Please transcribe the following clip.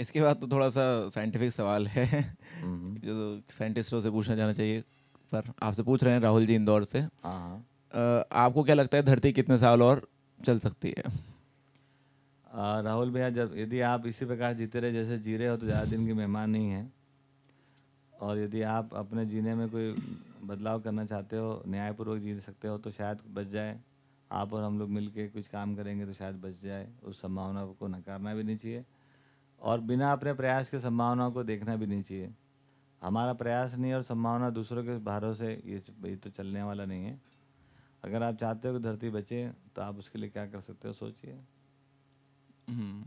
इसके बाद तो थोड़ा सा साइंटिफिक सवाल है। हम्म, जो साइंटिस्टों से पूछना जाना चाहिए पर आपसे पूछ रहे हैं राहुल जी इंदौर से। हाँ हाँ। आपको क्या लगता है धरती कितने साल और चल सकती है? आ, राहुल भैया जब यदि आप इसी प्रकार जीते रहे जैसे जी रहे हो तो ज़्यादा दिन की मेहमान नहीं है। और यदि आप अपने जीने में कोई बदलाव करना चाहते हो न्यायपूर्वक जी सकते हो तो शायद बच जाए। आप और हम लोग मिलके कुछ काम करेंगे तो शायद बच जाए। उस संभावना को नकारना भी नहीं चाहिए। और बिना अपने प्रयास के संभावनाओं को देखना भी नहीं चाहिए। हमारा प्रयास नहीं और संभावना दूसरों के भरोसे ये ये तो चलने वाला नहीं है। अगर आप चाहते हो कि धरती बचे तो आप उसके लिए क्या कर सकते हो, सोचिए। हम्म।